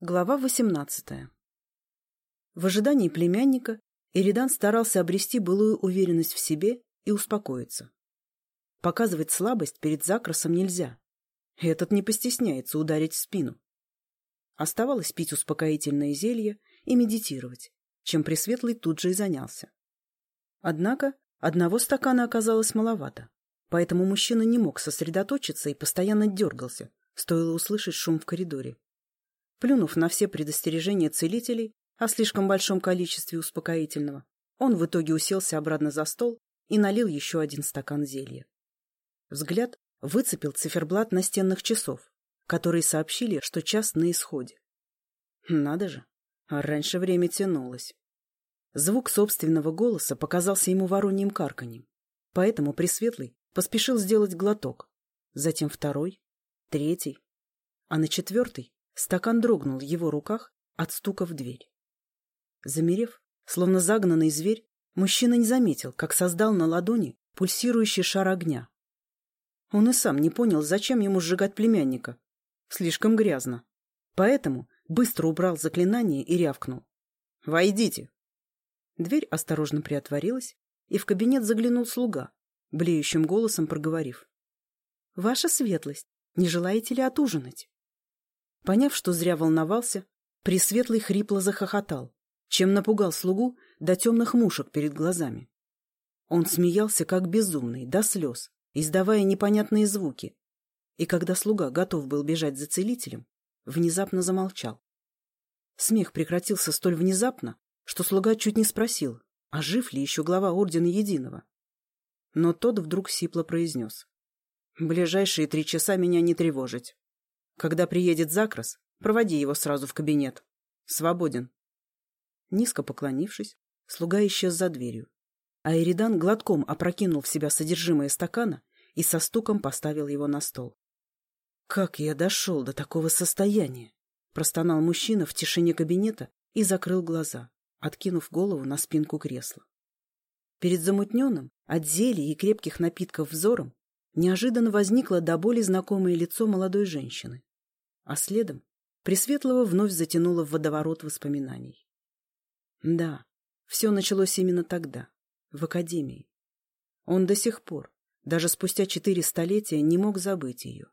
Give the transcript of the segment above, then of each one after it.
Глава 18. В ожидании племянника Эридан старался обрести былую уверенность в себе и успокоиться. Показывать слабость перед Закросом нельзя. Этот не постесняется ударить в спину. Оставалось пить успокоительное зелье и медитировать, чем Пресветлый тут же и занялся. Однако одного стакана оказалось маловато, поэтому мужчина не мог сосредоточиться и постоянно дергался, стоило услышать шум в коридоре. Плюнув на все предостережения целителей о слишком большом количестве успокоительного, он в итоге уселся обратно за стол и налил еще один стакан зелья. Взгляд выцепил циферблат настенных часов, которые сообщили, что час на исходе. Надо же, а раньше время тянулось. Звук собственного голоса показался ему вороньим карканьем, поэтому Пресветлый поспешил сделать глоток, затем второй, третий, а на четвертый Стакан дрогнул в его руках от стука в дверь. Замерев, словно загнанный зверь, мужчина не заметил, как создал на ладони пульсирующий шар огня. Он и сам не понял, зачем ему сжигать племянника. Слишком грязно. Поэтому быстро убрал заклинание и рявкнул. «Войдите!» Дверь осторожно приотворилась, и в кабинет заглянул слуга, блеющим голосом проговорив. «Ваша светлость, не желаете ли отужинать?» Поняв, что зря волновался, Пресветлый хрипло захохотал, чем напугал слугу до темных мушек перед глазами. Он смеялся, как безумный, до слез, издавая непонятные звуки. И когда слуга готов был бежать за целителем, внезапно замолчал. Смех прекратился столь внезапно, что слуга чуть не спросил, а жив ли еще глава Ордена Единого. Но тот вдруг сипло произнес. «Ближайшие три часа меня не тревожить. Когда приедет Закрас, проводи его сразу в кабинет. Свободен. Низко поклонившись, слуга исчез за дверью. А Эридан глотком опрокинул в себя содержимое стакана и со стуком поставил его на стол. «Как я дошел до такого состояния?» — простонал мужчина в тишине кабинета и закрыл глаза, откинув голову на спинку кресла. Перед замутненным от зелий и крепких напитков взором неожиданно возникло до боли знакомое лицо молодой женщины, а следом Пресветлого вновь затянуло в водоворот воспоминаний. Да, все началось именно тогда, в академии. Он до сих пор, даже спустя четыре столетия, не мог забыть ее.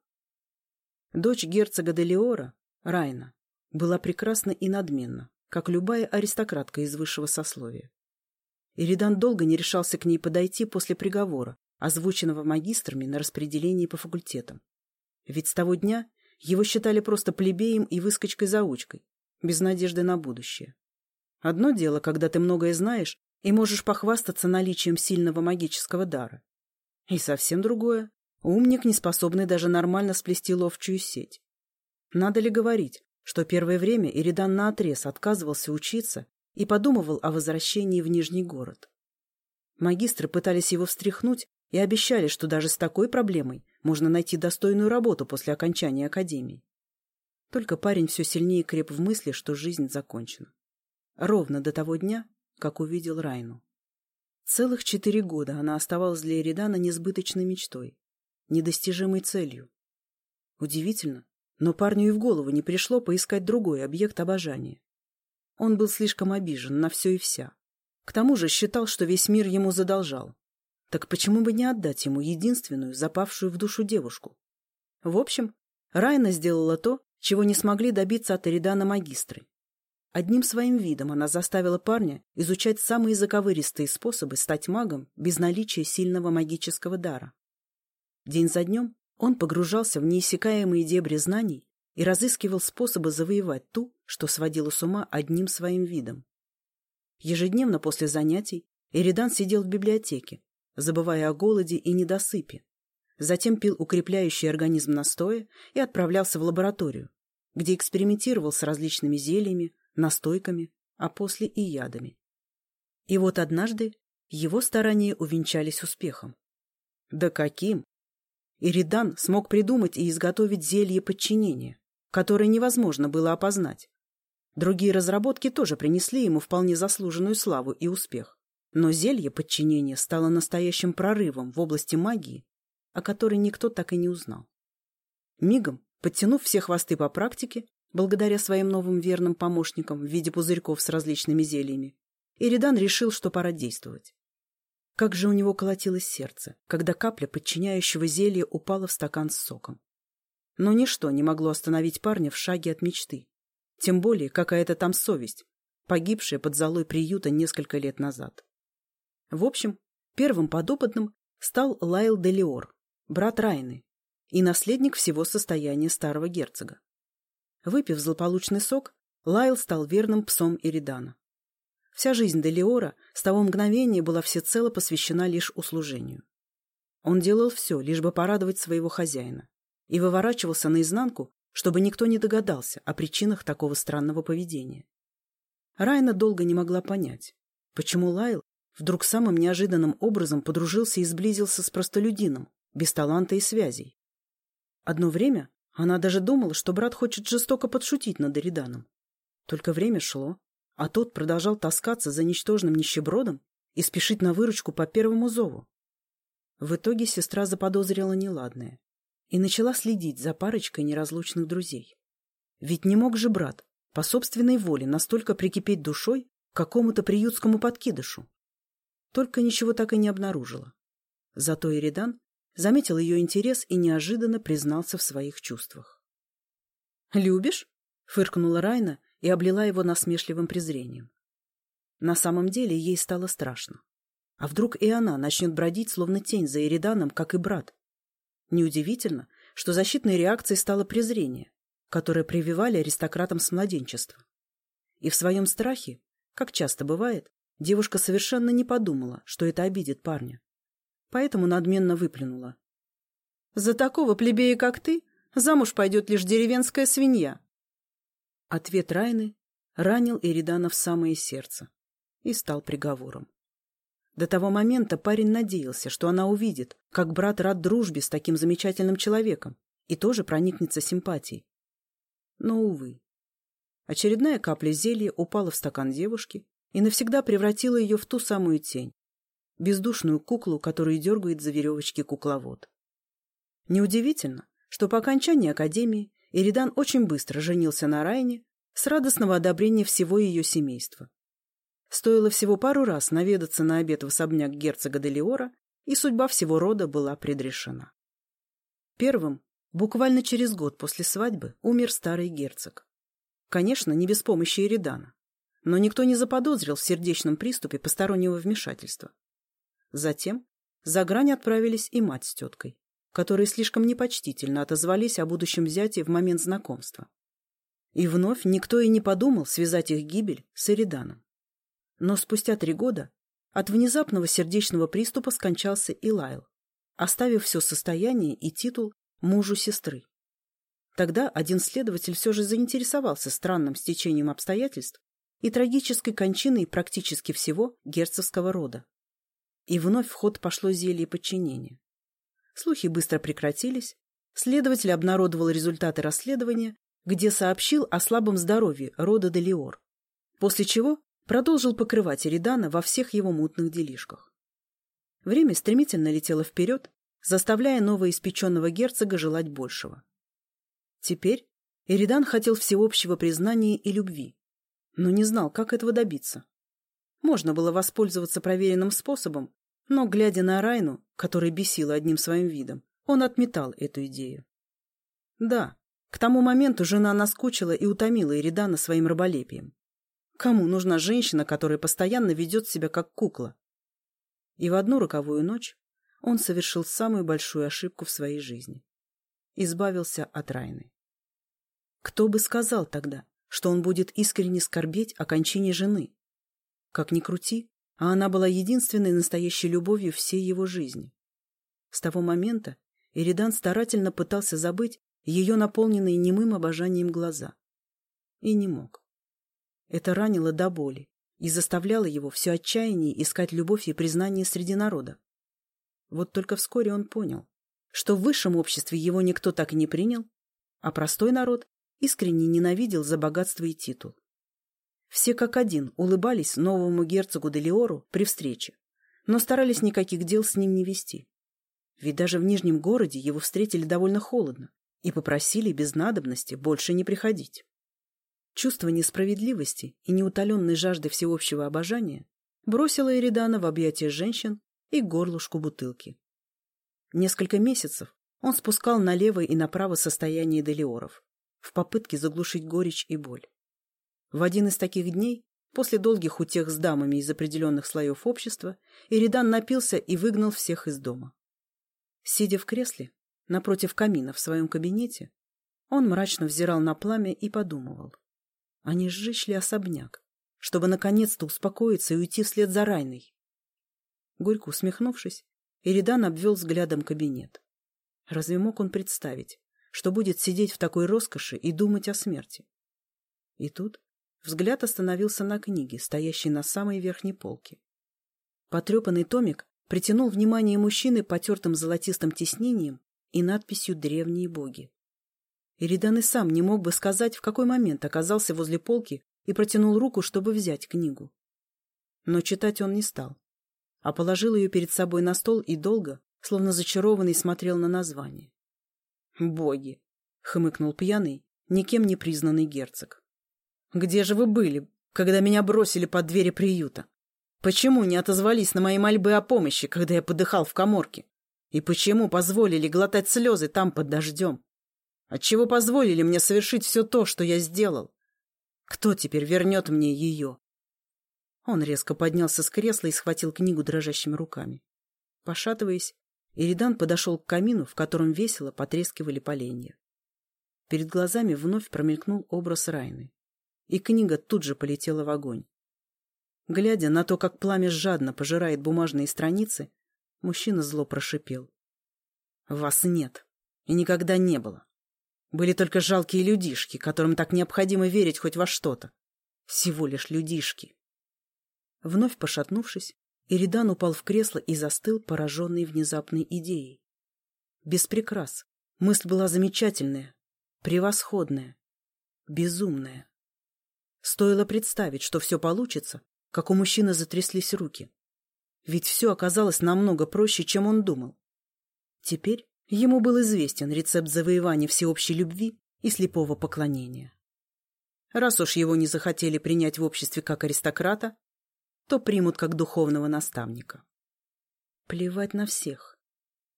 Дочь герцога Делиора, Райна, была прекрасна и надменна, как любая аристократка из высшего сословия. Иридан долго не решался к ней подойти после приговора, озвученного магистрами на распределении по факультетам. Ведь с того дня его считали просто плебеем и выскочкой-заучкой, без надежды на будущее. Одно дело, когда ты многое знаешь и можешь похвастаться наличием сильного магического дара. И совсем другое — умник, не способный даже нормально сплести ловчую сеть. Надо ли говорить, что первое время Иридан наотрез отказывался учиться и подумывал о возвращении в Нижний город. Магистры пытались его встряхнуть и обещали, что даже с такой проблемой можно найти достойную работу после окончания академии. Только парень все сильнее креп в мысли, что жизнь закончена. Ровно до того дня, как увидел Райну. Целых четыре года она оставалась для Эридана несбыточной мечтой, недостижимой целью. Удивительно, но парню и в голову не пришло поискать другой объект обожания. Он был слишком обижен на все и вся. К тому же считал, что весь мир ему задолжал, так почему бы не отдать ему единственную, запавшую в душу девушку? В общем, Райна сделала то, чего не смогли добиться от Эридана магистры. Одним своим видом она заставила парня изучать самые заковыристые способы стать магом без наличия сильного магического дара. День за днем он погружался в неиссякаемые дебри знаний и разыскивал способы завоевать ту, что сводила с ума одним своим видом. Ежедневно после занятий Эридан сидел в библиотеке, забывая о голоде и недосыпе. Затем пил укрепляющий организм настоя и отправлялся в лабораторию, где экспериментировал с различными зельями, настойками, а после и ядами. И вот однажды его старания увенчались успехом. Да каким! Иридан смог придумать и изготовить зелье подчинения, которое невозможно было опознать. Другие разработки тоже принесли ему вполне заслуженную славу и успех. Но зелье подчинения стало настоящим прорывом в области магии, о которой никто так и не узнал. Мигом, подтянув все хвосты по практике, благодаря своим новым верным помощникам в виде пузырьков с различными зельями, Иридан решил, что пора действовать. Как же у него колотилось сердце, когда капля подчиняющего зелья упала в стакан с соком. Но ничто не могло остановить парня в шаге от мечты. Тем более какая-то там совесть, погибшая под золой приюта несколько лет назад. В общем, первым подопытным стал Лайл Делиор, брат Райны, и наследник всего состояния старого герцога. Выпив злополучный сок, Лайл стал верным псом Иридана. Вся жизнь Делиора с того мгновения была всецело посвящена лишь услужению. Он делал все, лишь бы порадовать своего хозяина, и выворачивался наизнанку, чтобы никто не догадался о причинах такого странного поведения. Райна долго не могла понять, почему Лайл вдруг самым неожиданным образом подружился и сблизился с простолюдином, без таланта и связей. Одно время она даже думала, что брат хочет жестоко подшутить над Эриданом. Только время шло, а тот продолжал таскаться за ничтожным нищебродом и спешить на выручку по первому зову. В итоге сестра заподозрила неладное и начала следить за парочкой неразлучных друзей. Ведь не мог же брат по собственной воле настолько прикипеть душой к какому-то приютскому подкидышу. Только ничего так и не обнаружила. Зато Иридан заметил ее интерес и неожиданно признался в своих чувствах. «Любишь?» — фыркнула Райна и облила его насмешливым презрением. На самом деле ей стало страшно. А вдруг и она начнет бродить, словно тень за Эриданом, как и брат? Неудивительно, что защитной реакцией стало презрение, которое прививали аристократам с младенчества. И в своем страхе, как часто бывает, девушка совершенно не подумала, что это обидит парня. Поэтому надменно выплюнула. «За такого плебея, как ты, замуж пойдет лишь деревенская свинья, Ответ Райны ранил Эридана в самое сердце и стал приговором. До того момента парень надеялся, что она увидит, как брат рад дружбе с таким замечательным человеком и тоже проникнется симпатией. Но, увы. Очередная капля зелья упала в стакан девушки и навсегда превратила ее в ту самую тень, бездушную куклу, которую дергает за веревочки кукловод. Неудивительно, что по окончании академии Иридан очень быстро женился на Райне с радостного одобрения всего ее семейства. Стоило всего пару раз наведаться на обед в особняк герцога Делиора, и судьба всего рода была предрешена. Первым, буквально через год после свадьбы, умер старый герцог. Конечно, не без помощи Иридана, но никто не заподозрил в сердечном приступе постороннего вмешательства. Затем за грань отправились и мать с теткой которые слишком непочтительно отозвались о будущем зяте в момент знакомства. И вновь никто и не подумал связать их гибель с Эриданом. Но спустя три года от внезапного сердечного приступа скончался и Лайл, оставив все состояние и титул мужу сестры. Тогда один следователь все же заинтересовался странным стечением обстоятельств и трагической кончиной практически всего герцогского рода. И вновь в ход пошло зелье подчинения. Слухи быстро прекратились. Следователь обнародовал результаты расследования, где сообщил о слабом здоровье рода Делиор, после чего продолжил покрывать Эридана во всех его мутных делишках. Время стремительно летело вперед, заставляя новоиспеченного герцога желать большего. Теперь Эридан хотел всеобщего признания и любви, но не знал, как этого добиться. Можно было воспользоваться проверенным способом но, глядя на Райну, которая бесила одним своим видом, он отметал эту идею. Да, к тому моменту жена наскучила и утомила Иридана своим раболепием. Кому нужна женщина, которая постоянно ведет себя как кукла? И в одну роковую ночь он совершил самую большую ошибку в своей жизни. Избавился от Райны. Кто бы сказал тогда, что он будет искренне скорбеть о кончине жены? Как ни крути, а она была единственной настоящей любовью всей его жизни. С того момента Иридан старательно пытался забыть ее наполненные немым обожанием глаза. И не мог. Это ранило до боли и заставляло его все отчаяние искать любовь и признание среди народа. Вот только вскоре он понял, что в высшем обществе его никто так и не принял, а простой народ искренне ненавидел за богатство и титул. Все как один улыбались новому герцогу Делиору при встрече, но старались никаких дел с ним не вести. Ведь даже в Нижнем городе его встретили довольно холодно и попросили без надобности больше не приходить. Чувство несправедливости и неутоленной жажды всеобщего обожания бросило Эридана в объятия женщин и горлышку бутылки. Несколько месяцев он спускал налево и направо состояние делиоров в попытке заглушить горечь и боль. В один из таких дней, после долгих утех с дамами из определенных слоев общества, Иридан напился и выгнал всех из дома. Сидя в кресле, напротив камина в своем кабинете, он мрачно взирал на пламя и подумывал. А не сжечь ли особняк, чтобы наконец-то успокоиться и уйти вслед за Райной? Горько усмехнувшись, Иридан обвел взглядом кабинет. Разве мог он представить, что будет сидеть в такой роскоши и думать о смерти? И тут взгляд остановился на книге, стоящей на самой верхней полке. Потрепанный томик притянул внимание мужчины потертым золотистым тиснением и надписью «Древние боги». Иридан и сам не мог бы сказать, в какой момент оказался возле полки и протянул руку, чтобы взять книгу. Но читать он не стал, а положил ее перед собой на стол и долго, словно зачарованный, смотрел на название. «Боги!» — хмыкнул пьяный, никем не признанный герцог. «Где же вы были, когда меня бросили под двери приюта? Почему не отозвались на мои мольбы о помощи, когда я подыхал в коморке? И почему позволили глотать слезы там под дождем? Отчего позволили мне совершить все то, что я сделал? Кто теперь вернет мне ее?» Он резко поднялся с кресла и схватил книгу дрожащими руками. Пошатываясь, Иридан подошел к камину, в котором весело потрескивали поленья. Перед глазами вновь промелькнул образ Райны, и книга тут же полетела в огонь. Глядя на то, как пламя жадно пожирает бумажные страницы, мужчина зло прошипел. «Вас нет, и никогда не было. Были только жалкие людишки, которым так необходимо верить хоть во что-то. Всего лишь людишки». Вновь пошатнувшись, Иридан упал в кресло и застыл, пораженный внезапной идеей. Без прикрас. Мысль была замечательная, превосходная, безумная. Стоило представить, что все получится, как у мужчины затряслись руки. Ведь все оказалось намного проще, чем он думал. Теперь ему был известен рецепт завоевания всеобщей любви и слепого поклонения. Раз уж его не захотели принять в обществе как аристократа, то примут как духовного наставника. Плевать на всех.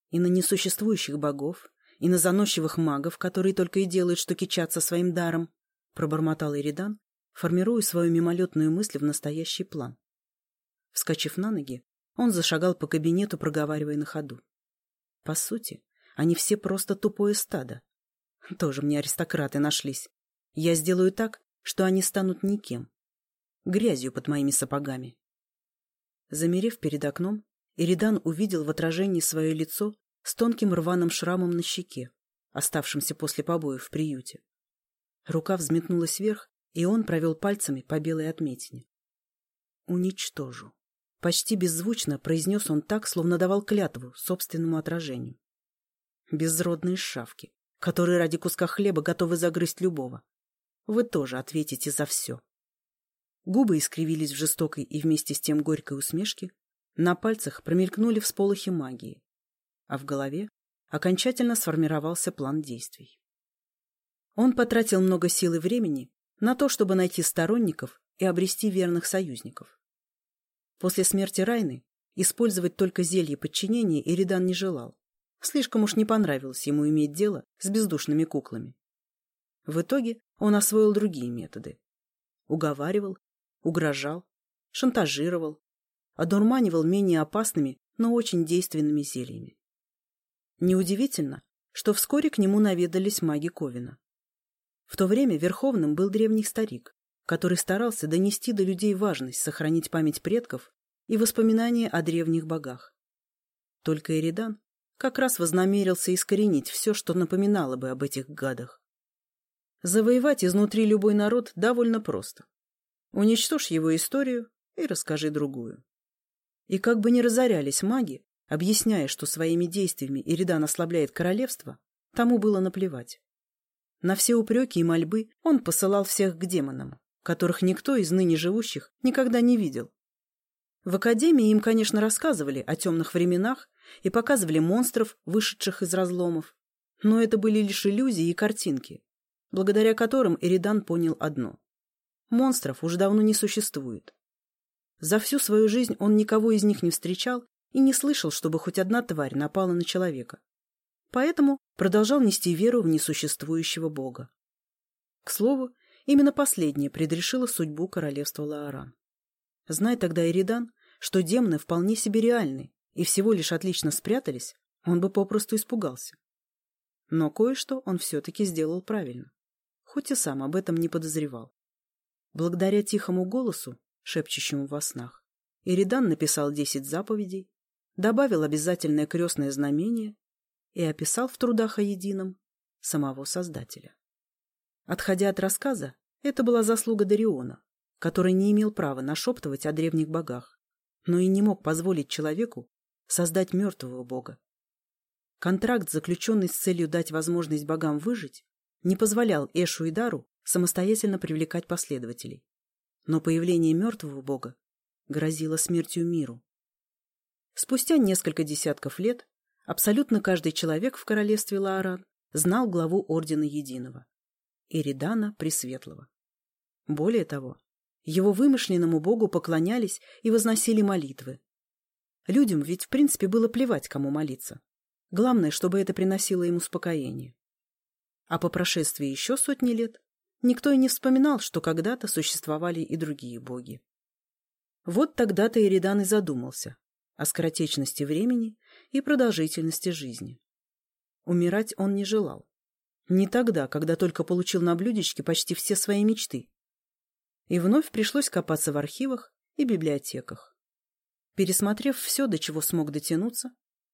И на несуществующих богов, и на заносчивых магов, которые только и делают, что кичатся своим даром, пробормотал Иридан, формируя свою мимолетную мысль в настоящий план. Вскочив на ноги, он зашагал по кабинету, проговаривая на ходу. По сути, они все просто тупое стадо. Тоже мне аристократы нашлись. Я сделаю так, что они станут никем. Грязью под моими сапогами. Замерев перед окном, Иридан увидел в отражении свое лицо с тонким рваным шрамом на щеке, оставшимся после побоев в приюте. Рука взметнулась вверх, и он провел пальцами по белой отметине. «Уничтожу». Почти беззвучно произнес он так, словно давал клятву собственному отражению. Безродные шавки, которые ради куска хлеба готовы загрызть любого. Вы тоже ответите за все. Губы искривились в жестокой и вместе с тем горькой усмешке, на пальцах промелькнули всполохи магии, а в голове окончательно сформировался план действий. Он потратил много сил и времени на то, чтобы найти сторонников и обрести верных союзников. После смерти Райны использовать только зелье подчинения Иридан не желал. Слишком уж не понравилось ему иметь дело с бездушными куклами. В итоге он освоил другие методы. Уговаривал угрожал, шантажировал, одурманивал менее опасными, но очень действенными зельями. Неудивительно, что вскоре к нему наведались маги Ковина. В то время Верховным был древний старик, который старался донести до людей важность сохранить память предков и воспоминания о древних богах. Только Эридан как раз вознамерился искоренить все, что напоминало бы об этих гадах. Завоевать изнутри любой народ довольно просто. Уничтожь его историю и расскажи другую. И как бы ни разорялись маги, объясняя, что своими действиями Иридан ослабляет королевство, тому было наплевать. На все упреки и мольбы он посылал всех к демонам, которых никто из ныне живущих никогда не видел. В академии им, конечно, рассказывали о темных временах и показывали монстров, вышедших из разломов, но это были лишь иллюзии и картинки, благодаря которым Эридан понял одно – Монстров уже давно не существует. За всю свою жизнь он никого из них не встречал и не слышал, чтобы хоть одна тварь напала на человека. Поэтому продолжал нести веру в несуществующего бога. К слову, именно последнее предрешило судьбу королевства Лааран. Знай тогда Иридан, что демоны вполне себе реальны и всего лишь отлично спрятались, он бы попросту испугался. Но кое-что он все-таки сделал правильно, хоть и сам об этом не подозревал. Благодаря тихому голосу, шепчущему во снах, Иридан написал десять заповедей, добавил обязательное крестное знамение и описал в трудах о едином самого Создателя. Отходя от рассказа, это была заслуга Дариона, который не имел права нашептывать о древних богах, но и не мог позволить человеку создать мертвого бога. Контракт, заключенный с целью дать возможность богам выжить, не позволял Эшу и Дару самостоятельно привлекать последователей. Но появление мертвого бога грозило смертью миру. Спустя несколько десятков лет абсолютно каждый человек в королевстве Лааран знал главу Ордена Единого – Иридана Пресветлого. Более того, его вымышленному богу поклонялись и возносили молитвы. Людям ведь в принципе было плевать, кому молиться. Главное, чтобы это приносило им успокоение. А по прошествии еще сотни лет никто и не вспоминал, что когда-то существовали и другие боги. Вот тогда-то Иридан и задумался, о скоротечности времени и продолжительности жизни. Умирать он не желал. Не тогда, когда только получил на блюдечке почти все свои мечты. И вновь пришлось копаться в архивах и библиотеках. Пересмотрев все, до чего смог дотянуться,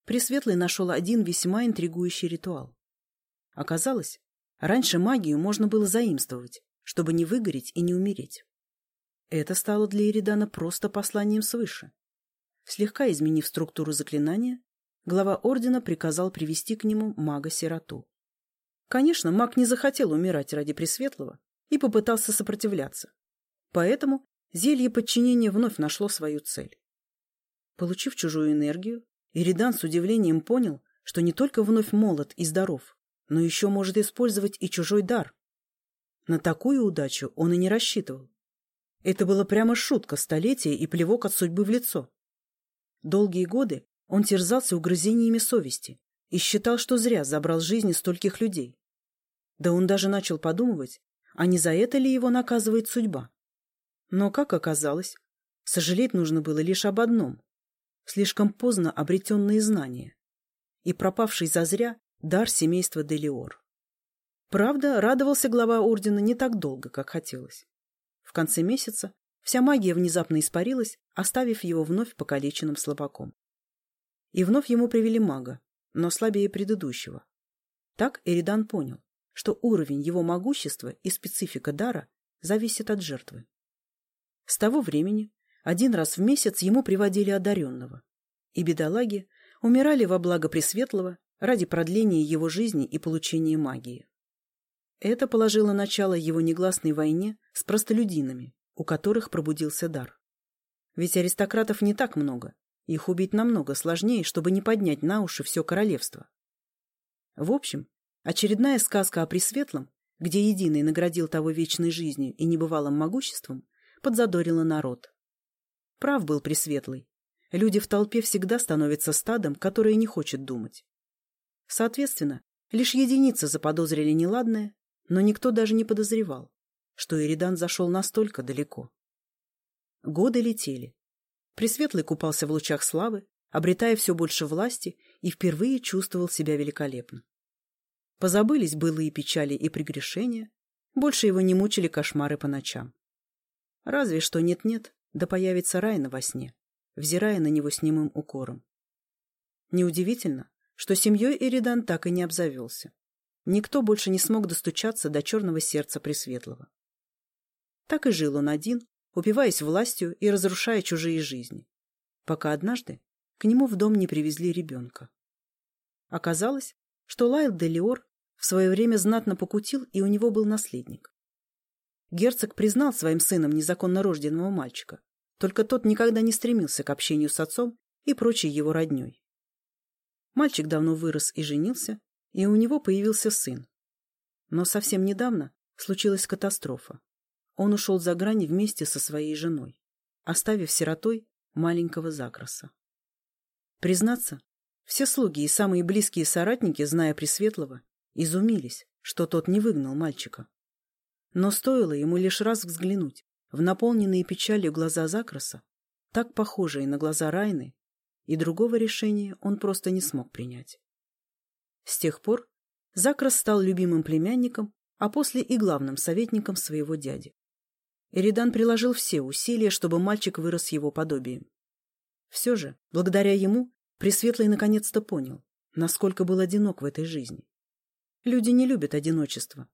Пресветлый нашел один весьма интригующий ритуал. Оказалось, раньше магию можно было заимствовать, чтобы не выгореть и не умереть. Это стало для Эридана просто посланием свыше. Слегка изменив структуру заклинания, глава ордена приказал привести к нему мага-сироту. Конечно, маг не захотел умирать ради Пресветлого и попытался сопротивляться. Поэтому зелье подчинения вновь нашло свою цель. Получив чужую энергию, Иридан с удивлением понял, что не только вновь молод и здоров, но еще может использовать и чужой дар. На такую удачу он и не рассчитывал. Это было прямо шутка столетия и плевок от судьбы в лицо. Долгие годы он терзался угрызениями совести и считал, что зря забрал жизни стольких людей. Да он даже начал подумывать, а не за это ли его наказывает судьба. Но, как оказалось, сожалеть нужно было лишь об одном — слишком поздно обретенные знания и пропавший зазря дар семейства Делиор. Правда, радовался глава ордена не так долго, как хотелось. В конце месяца Вся магия внезапно испарилась, оставив его вновь покалеченным слабаком. И вновь ему привели мага, но слабее предыдущего. Так Эридан понял, что уровень его могущества и специфика дара зависит от жертвы. С того времени один раз в месяц ему приводили одаренного, и бедолаги умирали во благо Пресветлого ради продления его жизни и получения магии. Это положило начало его негласной войне с простолюдинами, у которых пробудился дар. Ведь аристократов не так много, их убить намного сложнее, чтобы не поднять на уши все королевство. В общем, очередная сказка о Пресветлом, где Единый наградил того вечной жизнью и небывалым могуществом, подзадорила народ. Прав был Пресветлый. Люди в толпе всегда становятся стадом, которое не хочет думать. Соответственно, лишь единицы заподозрили неладное, но никто даже не подозревал, что Иридан зашел настолько далеко. Годы летели. Пресветлый купался в лучах славы, обретая все больше власти и впервые чувствовал себя великолепно. Позабылись былые печали и прегрешения, больше его не мучили кошмары по ночам. Разве что нет-нет, да появится Райна во сне, взирая на него с немым укором. Неудивительно, что семьей Эридан так и не обзавелся. Никто больше не смог достучаться до черного сердца Пресветлого. Так и жил он один, упиваясь властью и разрушая чужие жизни, пока однажды к нему в дом не привезли ребенка. Оказалось, что Лайл де Леор в свое время знатно покутил, и у него был наследник. Герцог признал своим сыном незаконно рожденного мальчика, только тот никогда не стремился к общению с отцом и прочей его родней. Мальчик давно вырос и женился, и у него появился сын. Но совсем недавно случилась катастрофа. он ушел за грани вместе со своей женой, оставив сиротой маленького Закроса. Признаться, все слуги и самые близкие соратники, зная Пресветлого, изумились, что тот не выгнал мальчика. Но стоило ему лишь раз взглянуть в наполненные печалью глаза Закроса, так похожие на глаза Райны, и другого решения он просто не смог принять. С тех пор Закрос стал любимым племянником, а после и главным советником своего дяди. Эридан приложил все усилия, чтобы мальчик вырос его подобием. Все же, благодаря ему, Пресветлый наконец-то понял, насколько был одинок в этой жизни. Люди не любят одиночество.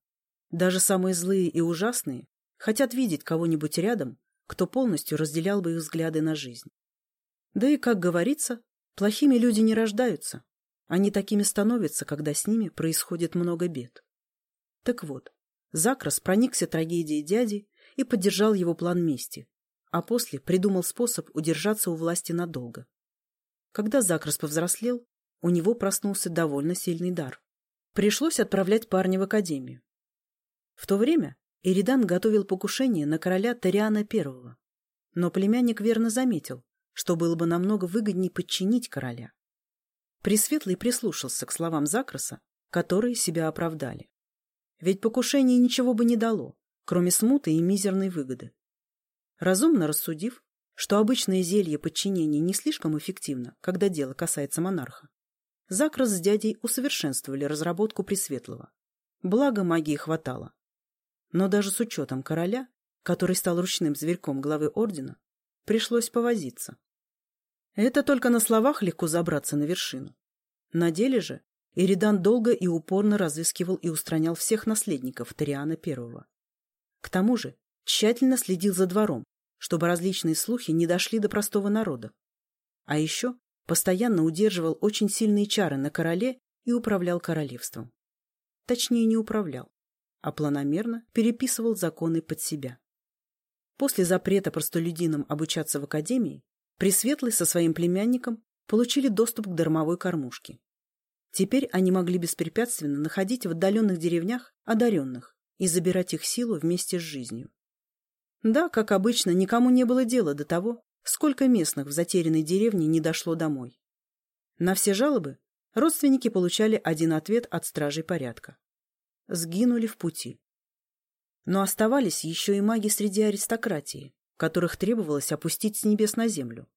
Даже самые злые и ужасные хотят видеть кого-нибудь рядом, кто полностью разделял бы их взгляды на жизнь. Да и, как говорится, плохими люди не рождаются. Они такими становятся, когда с ними происходит много бед. Так вот, Закрас проникся трагедией дяди и поддержал его план мести, а после придумал способ удержаться у власти надолго. Когда Закрас повзрослел, у него проснулся довольно сильный дар. Пришлось отправлять парня в академию. В то время Эридан готовил покушение на короля Ториана I, но племянник верно заметил, что было бы намного выгоднее подчинить короля. Пресветлый прислушался к словам Закраса, которые себя оправдали. Ведь покушение ничего бы не дало, кроме смуты и мизерной выгоды. Разумно рассудив, что обычное зелье подчинения не слишком эффективно, когда дело касается монарха, Закрас с дядей усовершенствовали разработку Пресветлого. Благо магии хватало. Но даже с учетом короля, который стал ручным зверьком главы ордена, пришлось повозиться. Это только на словах легко забраться на вершину. На деле же Иридан долго и упорно разыскивал и устранял всех наследников Ториана Первого. К тому же тщательно следил за двором, чтобы различные слухи не дошли до простого народа. А еще постоянно удерживал очень сильные чары на короле и управлял королевством. Точнее, не управлял, а планомерно переписывал законы под себя. После запрета простолюдинам обучаться в академии, Пресветлый со своим племянником получили доступ к дармовой кормушке. Теперь они могли беспрепятственно находить в отдаленных деревнях одаренных и забирать их силу вместе с жизнью. Да, как обычно, никому не было дела до того, сколько местных в затерянной деревне не дошло домой. На все жалобы родственники получали один ответ от стражей порядка. Сгинули в пути. Но оставались еще и маги среди аристократии, которых требовалось опустить с небес на землю.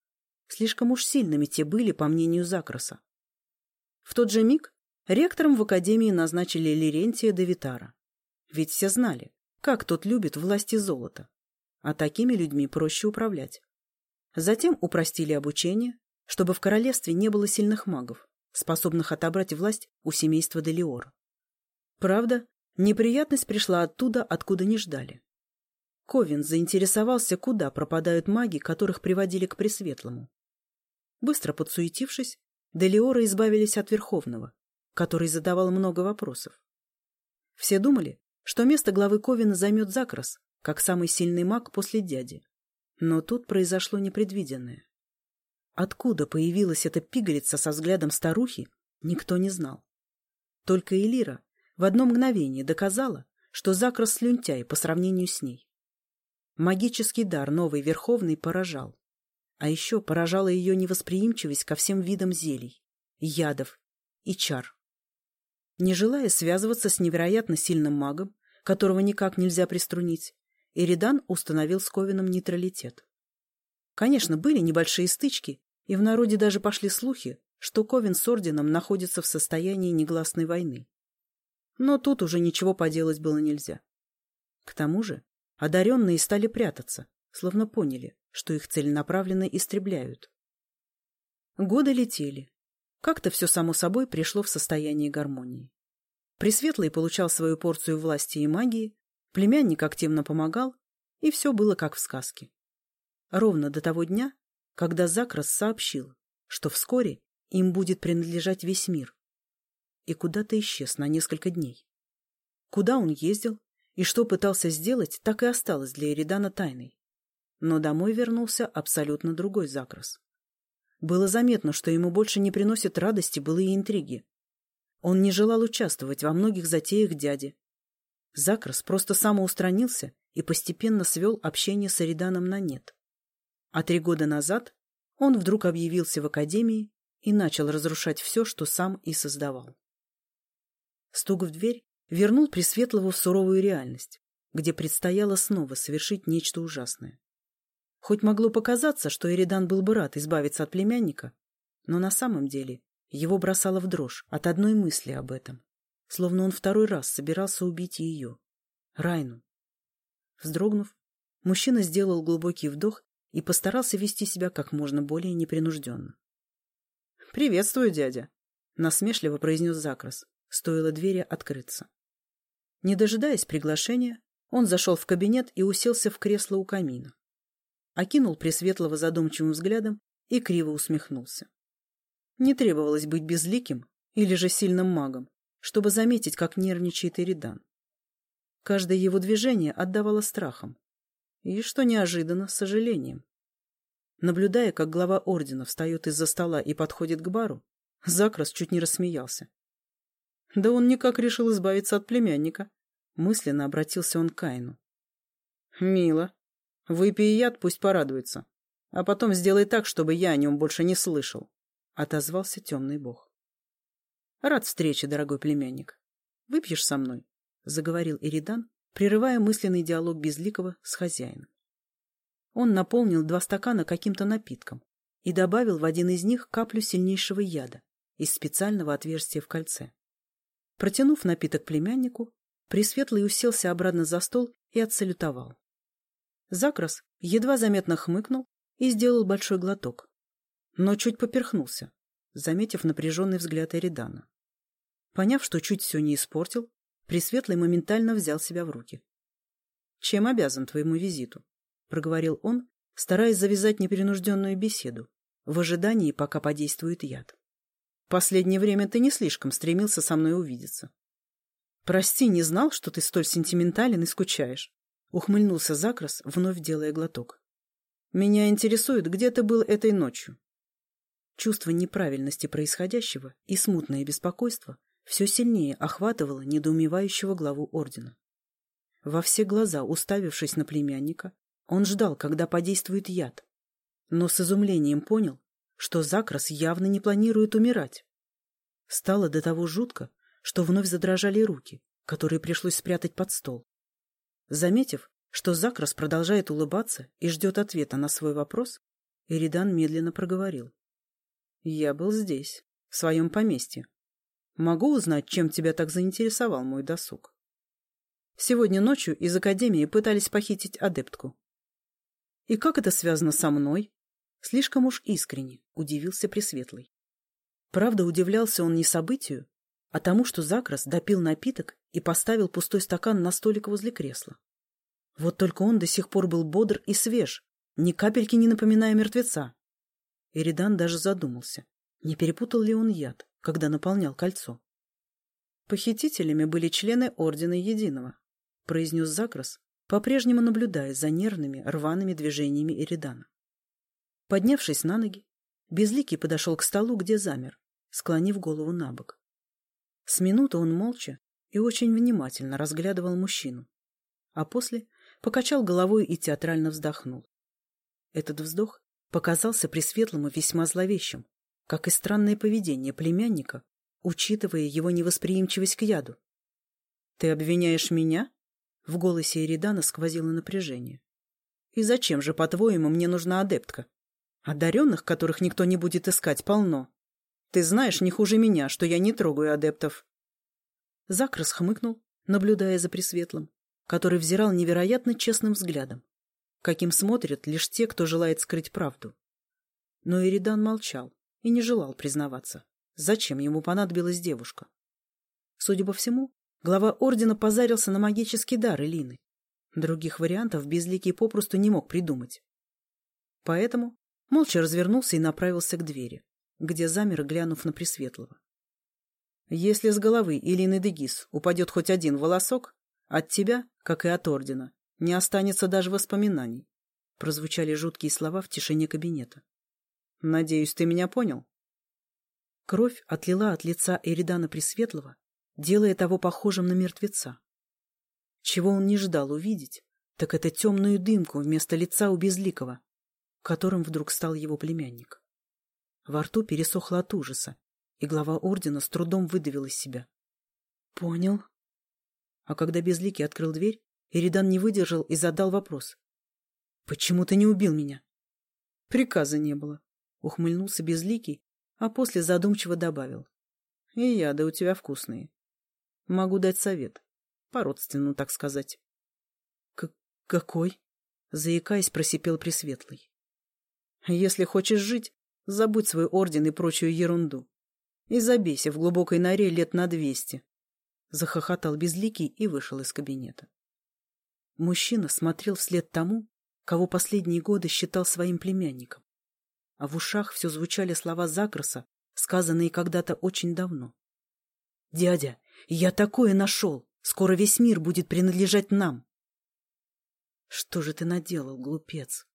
Слишком уж сильными те были, по мнению Закроса. В тот же миг ректором в академии назначили Лерентия де Витара. Ведь все знали, как тот любит власти золота. А такими людьми проще управлять. Затем упростили обучение, чтобы в королевстве не было сильных магов, способных отобрать власть у семейства Делиора. Правда, неприятность пришла оттуда, откуда не ждали. Ковин заинтересовался, куда пропадают маги, которых приводили к Пресветлому. Быстро подсуетившись, Делиора избавились от Верховного, который задавал много вопросов. Все думали, что место главы Ковина займет Закрас, как самый сильный маг после дяди. Но тут произошло непредвиденное. Откуда появилась эта пигалица со взглядом старухи, никто не знал. Только Элира в одно мгновение доказала, что Закрас слюнтяй по сравнению с ней. Магический дар новой Верховной поражал. А еще поражала ее невосприимчивость ко всем видам зелий, ядов и чар. Не желая связываться с невероятно сильным магом, которого никак нельзя приструнить, Эридан установил с Ковином нейтралитет. Конечно, были небольшие стычки, и в народе даже пошли слухи, что Ковин с Орденом находится в состоянии негласной войны. Но тут уже ничего поделать было нельзя. К тому же Одаренные стали прятаться, словно поняли, что их целенаправленно истребляют. Годы летели. Как-то все само собой пришло в состояние гармонии. Пресветлый получал свою порцию власти и магии, племянник активно помогал, и все было как в сказке. Ровно до того дня, когда Закрас сообщил, что вскоре им будет принадлежать весь мир, и куда-то исчез на несколько дней. Куда он ездил, и что пытался сделать, так и осталось для Эридана тайной. Но домой вернулся абсолютно другой закрас. Было заметно, что ему больше не приносят радости былые интриги. Он не желал участвовать во многих затеях дяди. Закрас просто самоустранился и постепенно свел общение с Эриданом на нет. А три года назад он вдруг объявился в академии и начал разрушать все, что сам и создавал. Стук в дверь вернул Пресветлого в суровую реальность, где предстояло снова совершить нечто ужасное. Хоть могло показаться, что Эридан был бы рад избавиться от племянника, но на самом деле его бросало в дрожь от одной мысли об этом, словно он второй раз собирался убить ее, Райну. Вздрогнув, мужчина сделал глубокий вдох и постарался вести себя как можно более непринужденно. «Приветствую, дядя!» — насмешливо произнес Закрас. Стоило двери открыться. Не дожидаясь приглашения, он зашел в кабинет и уселся в кресло у камина. Окинул Пресветлого задумчивым взглядом и криво усмехнулся. Не требовалось быть безликим или же сильным магом, чтобы заметить, как нервничает Иридан. Каждое его движение отдавало страхом. И, что неожиданно, сожалением. Наблюдая, как глава ордена встает из-за стола и подходит к бару, Закрас чуть не рассмеялся. Да он никак решил избавиться от племянника. Мысленно обратился он к Каину. «Мило. Выпей яд, пусть порадуется. А потом сделай так, чтобы я о нем больше не слышал», — отозвался темный бог. «Рад встрече, дорогой племянник. Выпьешь со мной?» — заговорил Иридан, прерывая мысленный диалог Безликого с хозяином. Он наполнил два стакана каким-то напитком и добавил в один из них каплю сильнейшего яда из специального отверстия в кольце. Протянув напиток племяннику, Пресветлый уселся обратно за стол и отсалютовал. Закрас едва заметно хмыкнул и сделал большой глоток, но чуть поперхнулся, заметив напряженный взгляд Эридана. Поняв, что чуть все не испортил, Пресветлый моментально взял себя в руки. — Чем обязан твоему визиту? — проговорил он, стараясь завязать непринужденную беседу, в ожидании, пока подействует яд. Последнее время ты не слишком стремился со мной увидеться. Прости, не знал, что ты столь сентиментален и скучаешь. Ухмыльнулся Закрас, вновь делая глоток. Меня интересует, где ты был этой ночью. Чувство неправильности происходящего и смутное беспокойство все сильнее охватывало недоумевающего главу ордена. Во все глаза, уставившись на племянника, он ждал, когда подействует яд, но с изумлением понял, что Закрас явно не планирует умирать. Стало до того жутко, что вновь задрожали руки, которые пришлось спрятать под стол. Заметив, что Закрас продолжает улыбаться и ждет ответа на свой вопрос, Эридан медленно проговорил. «Я был здесь, в своем поместье. Могу узнать, чем тебя так заинтересовал мой досуг?» Сегодня ночью из Академии пытались похитить адептку. «И как это связано со мной?» Слишком уж искренне удивился Пресветлый. Правда, удивлялся он не событию, а тому, что Закрас допил напиток и поставил пустой стакан на столик возле кресла. Вот только он до сих пор был бодр и свеж, ни капельки не напоминая мертвеца. Эридан даже задумался, не перепутал ли он яд, когда наполнял кольцо. Похитителями были члены Ордена Единого, произнес Закрас, по-прежнему наблюдая за нервными, рваными движениями Эридана. Поднявшись на ноги, Безликий подошел к столу, где замер, склонив голову на бок. С минуты он молча и очень внимательно разглядывал мужчину, а после покачал головой и театрально вздохнул. Этот вздох показался Пресветлому весьма зловещим, как и странное поведение племянника, учитывая его невосприимчивость к яду. — Ты обвиняешь меня? — в голосе Эридана сквозило напряжение. — И зачем же, по-твоему, мне нужна адептка? — Одаренных, которых никто не будет искать, полно. Ты знаешь не хуже меня, что я не трогаю адептов. Зак расхмыкнул, наблюдая за Пресветлым, который взирал невероятно честным взглядом, каким смотрят лишь те, кто желает скрыть правду. Но Иридан молчал и не желал признаваться, зачем ему понадобилась девушка. Судя по всему, глава ордена позарился на магический дар Элины. Других вариантов Безликий попросту не мог придумать. Поэтому молча развернулся и направился к двери, где замер, глянув на Пресветлого. «Если с головы Илины Дегис упадет хоть один волосок, от тебя, как и от ордена, не останется даже воспоминаний», прозвучали жуткие слова в тишине кабинета. «Надеюсь, ты меня понял?» Кровь отлила от лица Эридана Пресветлого, делая того похожим на мертвеца. Чего он не ждал увидеть, так это темную дымку вместо лица у Безликого, которым вдруг стал его племянник. Во рту пересохло от ужаса, и глава ордена с трудом выдавил из себя. — Понял. А когда Безликий открыл дверь, Иридан не выдержал и задал вопрос. — Почему ты не убил меня? — Приказа не было. Ухмыльнулся Безликий, а после задумчиво добавил. — И яды у тебя вкусные. Могу дать совет. По-родственному, так сказать. — Какой? — заикаясь, просипел Пресветлый. — Если хочешь жить, забудь свой орден и прочую ерунду. И забейся в глубокой норе лет на двести. Захохотал Безликий и вышел из кабинета. Мужчина смотрел вслед тому, кого последние годы считал своим племянником. А в ушах все звучали слова Закроса, сказанные когда-то очень давно. «Дядя, я такое нашел! Скоро весь мир будет принадлежать нам!» «Что же ты наделал, глупец?»